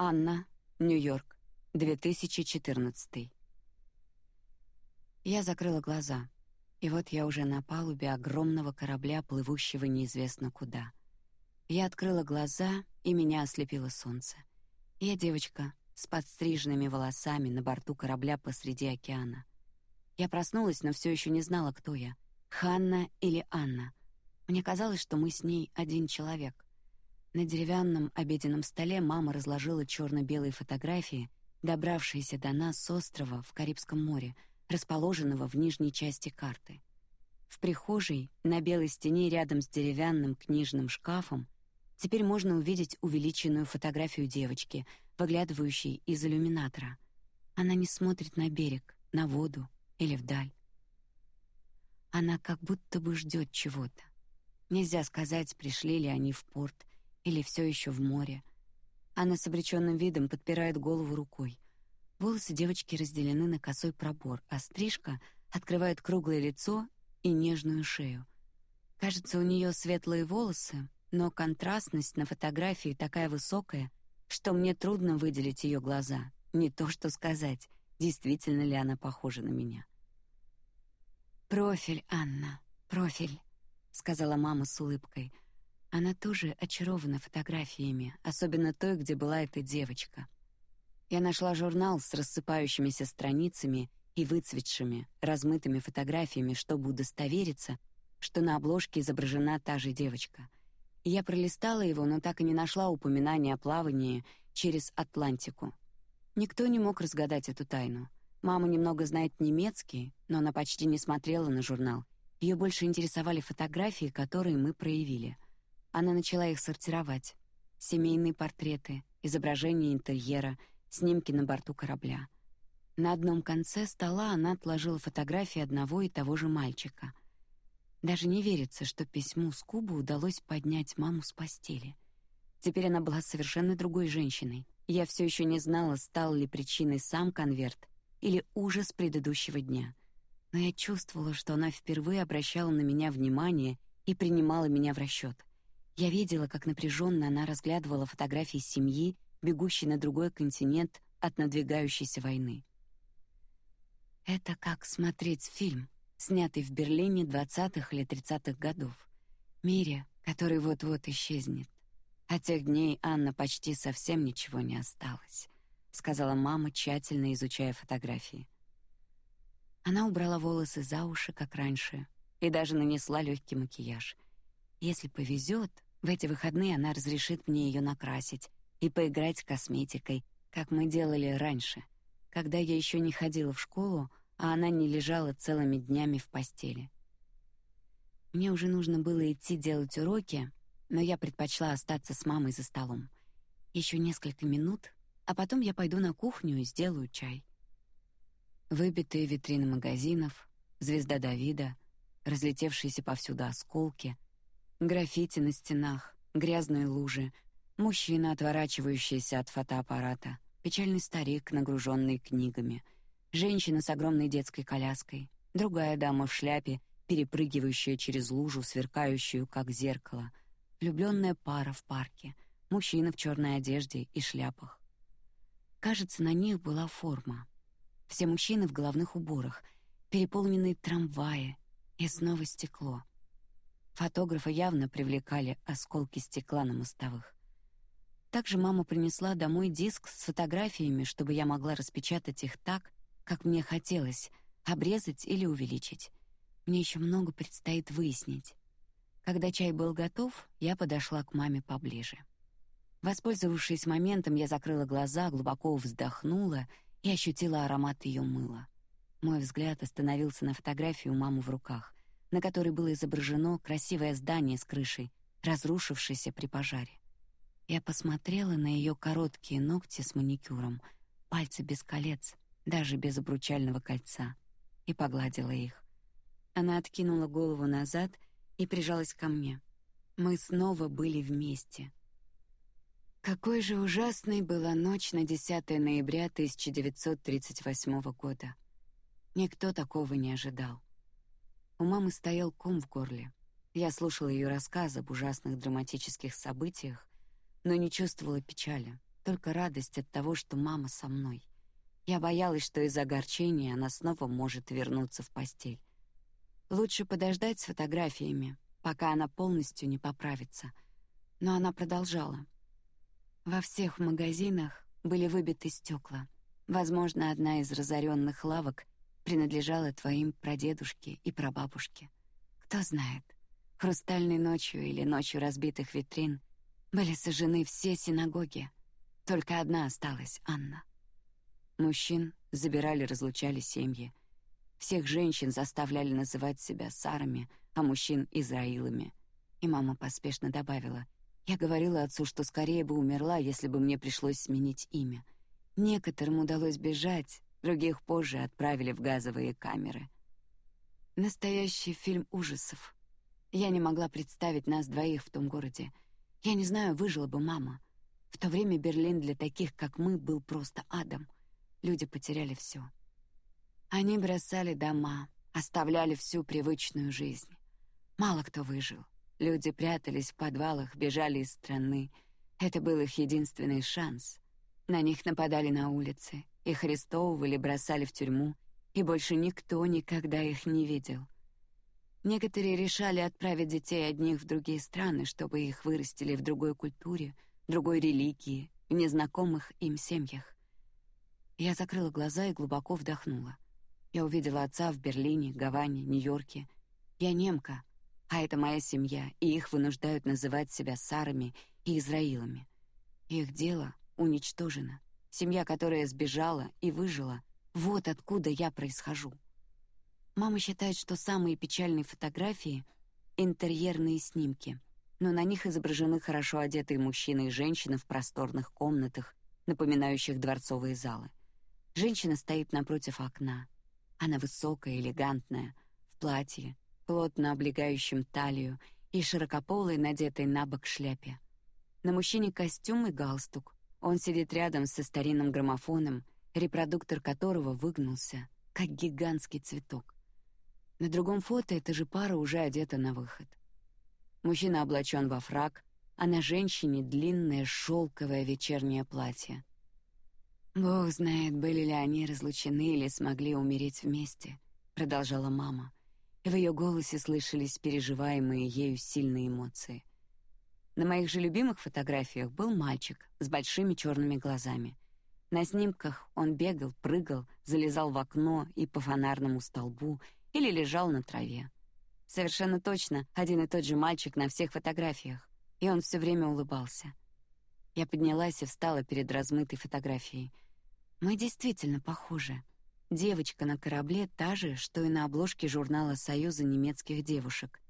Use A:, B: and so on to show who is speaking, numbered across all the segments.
A: Анна, Нью-Йорк, 2014. Я закрыла глаза, и вот я уже на палубе огромного корабля, плывущего неизвестно куда. Я открыла глаза, и меня ослепило солнце. Я девочка с подстриженными волосами на борту корабля посреди океана. Я проснулась, но все еще не знала, кто я — Ханна или Анна. Мне казалось, что мы с ней один человек. На деревянном обеденном столе мама разложила черно-белые фотографии, добравшиеся до нас с острова в Карибском море, расположенного в нижней части карты. В прихожей на белой стене рядом с деревянным книжным шкафом теперь можно увидеть увеличенную фотографию девочки, выглядывающей из иллюминатора. Она не смотрит на берег, на воду или вдаль. Она как будто бы ждет чего-то. Нельзя сказать, пришли ли они в порт или все еще в море. Она с обреченным видом подпирает голову рукой. Волосы девочки разделены на косой пробор, а стрижка открывает круглое лицо и нежную шею. Кажется, у нее светлые волосы, но контрастность на фотографии такая высокая, что мне трудно выделить ее глаза. Не то что сказать, действительно ли она похожа на меня. Профиль, Анна, профиль сказала мама с улыбкой. Она тоже очарована фотографиями, особенно той, где была эта девочка. Я нашла журнал с рассыпающимися страницами и выцветшими, размытыми фотографиями, чтобы удостовериться, что на обложке изображена та же девочка. Я пролистала его, но так и не нашла упоминания о плавании через Атлантику. Никто не мог разгадать эту тайну. Мама немного знает немецкий, но она почти не смотрела на журнал ее больше интересовали фотографии, которые мы проявили. Она начала их сортировать: семейные портреты, изображения интерьера, снимки на борту корабля. На одном конце стола она отложила фотографии одного и того же мальчика. Даже не верится, что письму с Кубы удалось поднять маму с постели. Теперь она была совершенно другой женщиной. Я все еще не знала, стал ли причиной сам конверт или ужас предыдущего дня но я чувствовала, что она впервые обращала на меня внимание и принимала меня в расчет. Я видела, как напряженно она разглядывала фотографии семьи, бегущей на другой континент от надвигающейся войны. Это как смотреть фильм, снятый в Берлине двадцатых или тридцатых годов, мире, который вот-вот исчезнет. От тех дней Анна почти совсем ничего не осталось, сказала мама, тщательно изучая фотографии. Она убрала волосы за уши, как раньше, и даже нанесла легкий макияж. Если повезет, в эти выходные она разрешит мне ее накрасить и поиграть с косметикой, как мы делали раньше, когда я еще не ходила в школу, а она не лежала целыми днями в постели. Мне уже нужно было идти делать уроки, но я предпочла остаться с мамой за столом. Еще несколько минут, а потом я пойду на кухню и сделаю чай. Выбитые витрины магазинов, звезда Давида, разлетевшиеся повсюду осколки, граффити на стенах, грязные лужи, мужчина, отворачивающийся от фотоаппарата, печальный старик, нагруженный книгами, женщина с огромной детской коляской, другая дама в шляпе, перепрыгивающая через лужу, сверкающую как зеркало, влюбленная пара в парке, мужчина в черной одежде и шляпах. Кажется, на них была форма, все мужчины в головных уборах, переполненные трамваи и снова стекло. Фотографа явно привлекали осколки стекла на мостовых. Также мама принесла домой диск с фотографиями, чтобы я могла распечатать их так, как мне хотелось, обрезать или увеличить. Мне еще много предстоит выяснить. Когда чай был готов, я подошла к маме поближе. Воспользовавшись моментом, я закрыла глаза, глубоко вздохнула и ощутила аромат ее мыла. Мой взгляд остановился на фотографии у мамы в руках, на которой было изображено красивое здание с крышей, разрушившееся при пожаре. Я посмотрела на ее короткие ногти с маникюром, пальцы без колец, даже без обручального кольца, и погладила их. Она откинула голову назад и прижалась ко мне. Мы снова были вместе, какой же ужасной была ночь на 10 ноября 1938 года. Никто такого не ожидал. У мамы стоял ком в горле. Я слушала ее рассказ об ужасных драматических событиях, но не чувствовала печали, только радость от того, что мама со мной. Я боялась, что из-за огорчения она снова может вернуться в постель. Лучше подождать с фотографиями, пока она полностью не поправится. Но она продолжала. Во всех магазинах были выбиты стекла. Возможно, одна из разоренных лавок принадлежала твоим прадедушке и прабабушке. Кто знает, хрустальной ночью или ночью разбитых витрин были сожжены все синагоги. Только одна осталась, Анна. Мужчин забирали, разлучали семьи. Всех женщин заставляли называть себя Сарами, а мужчин — Израилами. И мама поспешно добавила, «Я говорила отцу, что скорее бы умерла, если бы мне пришлось сменить имя. Некоторым удалось бежать, других позже отправили в газовые камеры». Настоящий фильм ужасов. Я не могла представить нас двоих в том городе. Я не знаю, выжила бы мама. В то время Берлин для таких, как мы, был просто адом — Люди потеряли все. Они бросали дома, оставляли всю привычную жизнь. Мало кто выжил. Люди прятались в подвалах, бежали из страны. Это был их единственный шанс. На них нападали на улице, их арестовывали, бросали в тюрьму, и больше никто никогда их не видел. Некоторые решали отправить детей одних в другие страны, чтобы их вырастили в другой культуре, другой религии, в незнакомых им семьях. Я закрыла глаза и глубоко вдохнула. Я увидела отца в Берлине, Гаване, Нью-Йорке. Я немка, а это моя семья, и их вынуждают называть себя Сарами и Израилами. Их дело уничтожено. Семья, которая сбежала и выжила, вот откуда я происхожу. Мама считает, что самые печальные фотографии — интерьерные снимки, но на них изображены хорошо одетые мужчины и женщины в просторных комнатах, напоминающих дворцовые залы. Женщина стоит напротив окна. Она высокая, элегантная, в платье, плотно облегающем талию и широкополой, надетой на бок шляпе. На мужчине костюм и галстук. Он сидит рядом со старинным граммофоном, репродуктор которого выгнулся, как гигантский цветок. На другом фото эта же пара уже одета на выход. Мужчина облачен во фрак, а на женщине длинное шелковое вечернее платье. Бог знает, были ли они разлучены или смогли умереть вместе, продолжала мама. В ее голосе слышались переживаемые ею сильные эмоции. На моих же любимых фотографиях был мальчик с большими черными глазами. На снимках он бегал, прыгал, залезал в окно и по фонарному столбу или лежал на траве. Совершенно точно один и тот же мальчик на всех фотографиях, и он все время улыбался. Я поднялась и встала перед размытой фотографией — мы действительно похожи. Девочка на корабле та же, что и на обложке журнала Союза немецких девушек.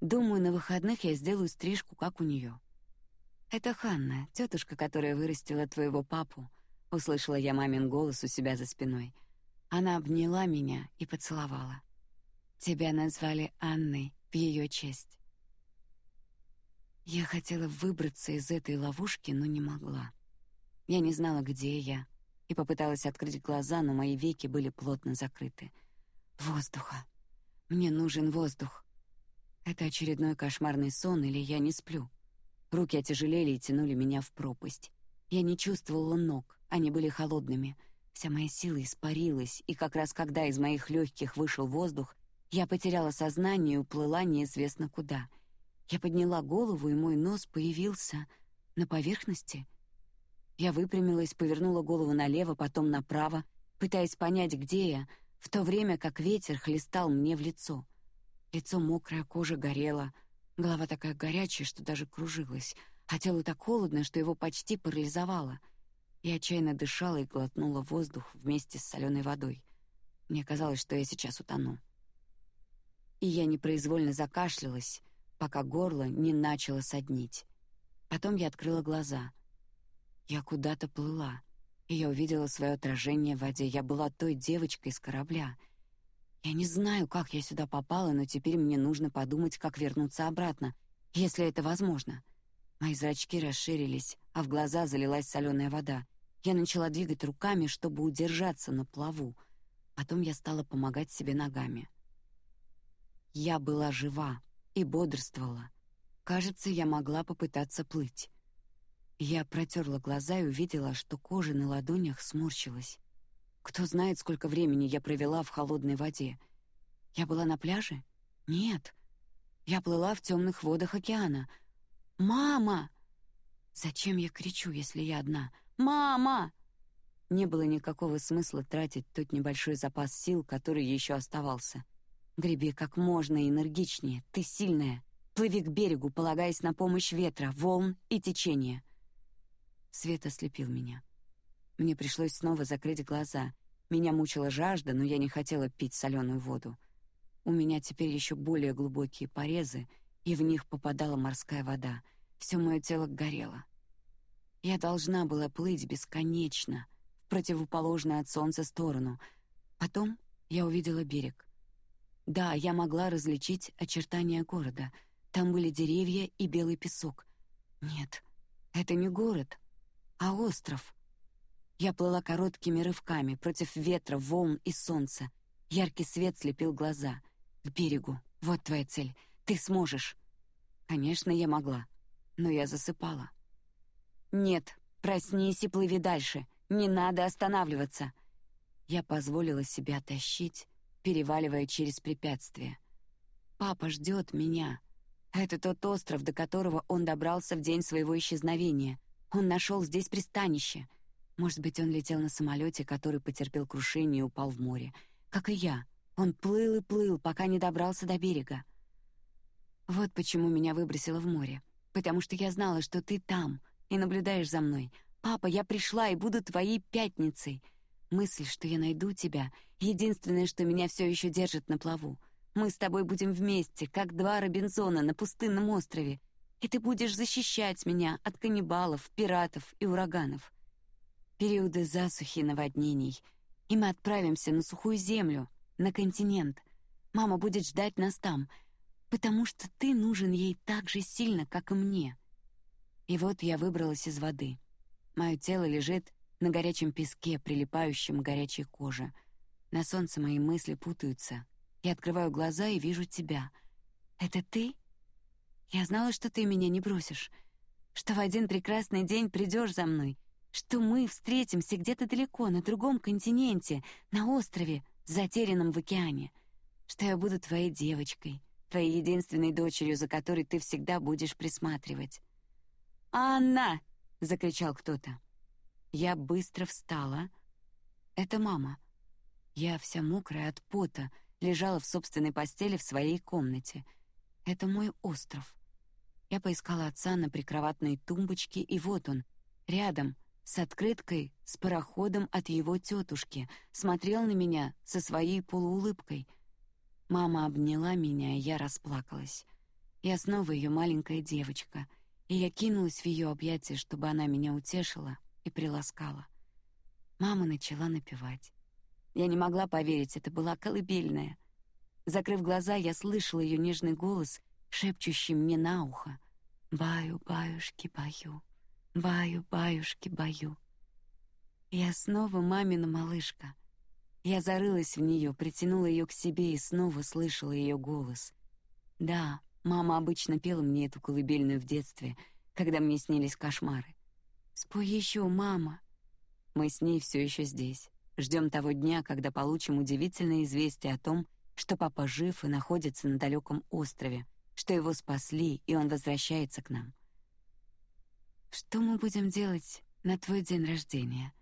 A: Думаю, на выходных я сделаю стрижку, как у нее. Это Ханна, тетушка, которая вырастила твоего папу. Услышала я мамин голос у себя за спиной. Она обняла меня и поцеловала. Тебя назвали Анной в ее честь. Я хотела выбраться из этой ловушки, но не могла. Я не знала, где я, и попыталась открыть глаза, но мои веки были плотно закрыты. Воздуха. Мне нужен воздух. Это очередной кошмарный сон или я не сплю? Руки отяжелели и тянули меня в пропасть. Я не чувствовала ног, они были холодными. Вся моя сила испарилась, и как раз когда из моих легких вышел воздух, я потеряла сознание и уплыла неизвестно куда. Я подняла голову, и мой нос появился на поверхности — я выпрямилась, повернула голову налево, потом направо, пытаясь понять, где я, в то время как ветер хлестал мне в лицо. Лицо мокрое, кожа горела, голова такая горячая, что даже кружилась, а тело так холодно, что его почти парализовало. Я отчаянно дышала и глотнула воздух вместе с соленой водой. Мне казалось, что я сейчас утону. И я непроизвольно закашлялась, пока горло не начало соднить. Потом я открыла глаза — я куда-то плыла, и я увидела свое отражение в воде. Я была той девочкой с корабля. Я не знаю, как я сюда попала, но теперь мне нужно подумать, как вернуться обратно, если это возможно. Мои зрачки расширились, а в глаза залилась соленая вода. Я начала двигать руками, чтобы удержаться на плаву. Потом я стала помогать себе ногами. Я была жива и бодрствовала. Кажется, я могла попытаться плыть. Я протерла глаза и увидела, что кожа на ладонях сморщилась. Кто знает, сколько времени я провела в холодной воде. Я была на пляже? Нет. Я плыла в темных водах океана. Мама! Зачем я кричу, если я одна? Мама! Не было никакого смысла тратить тот небольшой запас сил, который еще оставался. Греби как можно энергичнее. Ты сильная. Плыви к берегу, полагаясь на помощь ветра, волн и течения. Свет ослепил меня. Мне пришлось снова закрыть глаза. Меня мучила жажда, но я не хотела пить соленую воду. У меня теперь еще более глубокие порезы, и в них попадала морская вода. Все мое тело горело. Я должна была плыть бесконечно, в противоположную от солнца сторону. Потом я увидела берег. Да, я могла различить очертания города. Там были деревья и белый песок. Нет, это не город а остров. Я плыла короткими рывками против ветра, волн и солнца. Яркий свет слепил глаза. К берегу. Вот твоя цель. Ты сможешь. Конечно, я могла, но я засыпала. Нет, проснись и плыви дальше. Не надо останавливаться. Я позволила себя тащить, переваливая через препятствия. Папа ждет меня. Это тот остров, до которого он добрался в день своего исчезновения. Он нашел здесь пристанище. Может быть, он летел на самолете, который потерпел крушение и упал в море, как и я. Он плыл и плыл, пока не добрался до берега. Вот почему меня выбросило в море, потому что я знала, что ты там и наблюдаешь за мной. Папа, я пришла и буду твоей пятницей. Мысль, что я найду тебя, единственное, что меня все еще держит на плаву. Мы с тобой будем вместе, как два Робинзона на пустынном острове, и ты будешь защищать меня от каннибалов, пиратов и ураганов. Периоды засухи и наводнений, и мы отправимся на сухую землю, на континент. Мама будет ждать нас там, потому что ты нужен ей так же сильно, как и мне. И вот я выбралась из воды. Мое тело лежит на горячем песке, прилипающем к горячей коже. На солнце мои мысли путаются. Я открываю глаза и вижу тебя. Это ты? Я знала, что ты меня не бросишь, что в один прекрасный день придешь за мной, что мы встретимся где-то далеко, на другом континенте, на острове, затерянном в океане, что я буду твоей девочкой, твоей единственной дочерью, за которой ты всегда будешь присматривать. «Анна!» — закричал кто-то. Я быстро встала. Это мама. Я вся мокрая от пота, лежала в собственной постели в своей комнате. Это мой остров. Я поискала отца на прикроватной тумбочке, и вот он, рядом, с открыткой, с пароходом от его тетушки, смотрел на меня со своей полуулыбкой. Мама обняла меня, и я расплакалась. Я снова ее маленькая девочка, и я кинулась в ее объятия, чтобы она меня утешила и приласкала. Мама начала напевать. Я не могла поверить, это была колыбельная. Закрыв глаза, я слышала ее нежный голос шепчущим мне на ухо. «Баю, баюшки, баю, баю, баюшки, баю». Я снова мамина малышка. Я зарылась в нее, притянула ее к себе и снова слышала ее голос. Да, мама обычно пела мне эту колыбельную в детстве, когда мне снились кошмары. «Спой еще, мама!» Мы с ней все еще здесь. Ждем того дня, когда получим удивительное известие о том, что папа жив и находится на далеком острове, что его спасли, и он возвращается к нам. Что мы будем делать на твой день рождения?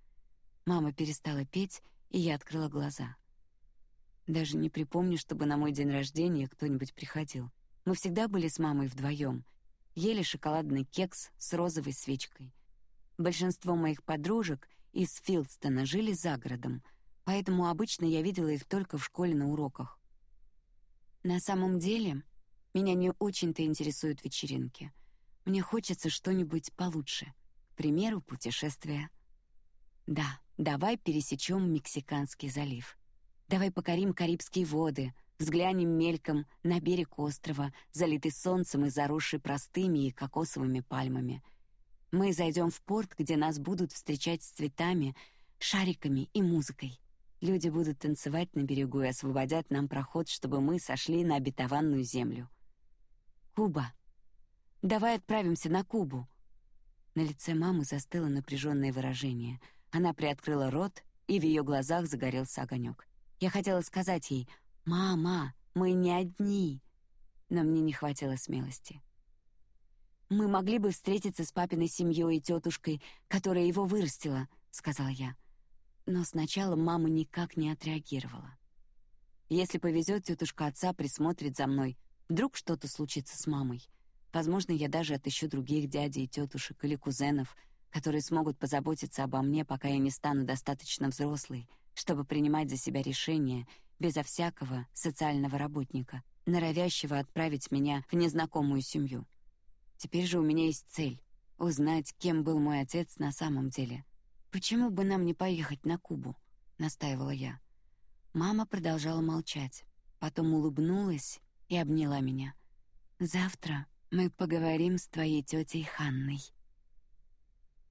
A: Мама перестала петь, и я открыла глаза. Даже не припомню, чтобы на мой день рождения кто-нибудь приходил. Мы всегда были с мамой вдвоем, ели шоколадный кекс с розовой свечкой. Большинство моих подружек из Филдстона жили за городом, поэтому обычно я видела их только в школе на уроках. На самом деле, меня не очень-то интересуют вечеринки. Мне хочется что-нибудь получше. К примеру, путешествие. Да, давай пересечем Мексиканский залив. Давай покорим Карибские воды, взглянем мельком на берег острова, залитый солнцем и заросший простыми и кокосовыми пальмами. Мы зайдем в порт, где нас будут встречать с цветами, шариками и музыкой. Люди будут танцевать на берегу и освободят нам проход, чтобы мы сошли на обетованную землю. Куба. Давай отправимся на Кубу. На лице мамы застыло напряженное выражение. Она приоткрыла рот, и в ее глазах загорелся огонек. Я хотела сказать ей «Мама, мы не одни», но мне не хватило смелости. «Мы могли бы встретиться с папиной семьей и тетушкой, которая его вырастила», — сказала я. Но сначала мама никак не отреагировала. Если повезет, тетушка отца присмотрит за мной. Вдруг что-то случится с мамой. Возможно, я даже отыщу других дядей и тетушек или кузенов, которые смогут позаботиться обо мне, пока я не стану достаточно взрослой, чтобы принимать за себя решения безо всякого социального работника, норовящего отправить меня в незнакомую семью. Теперь же у меня есть цель — узнать, кем был мой отец на самом деле. «Почему бы нам не поехать на Кубу?» — настаивала я. Мама продолжала молчать, потом улыбнулась и обняла меня. «Завтра мы поговорим с твоей тетей Ханной».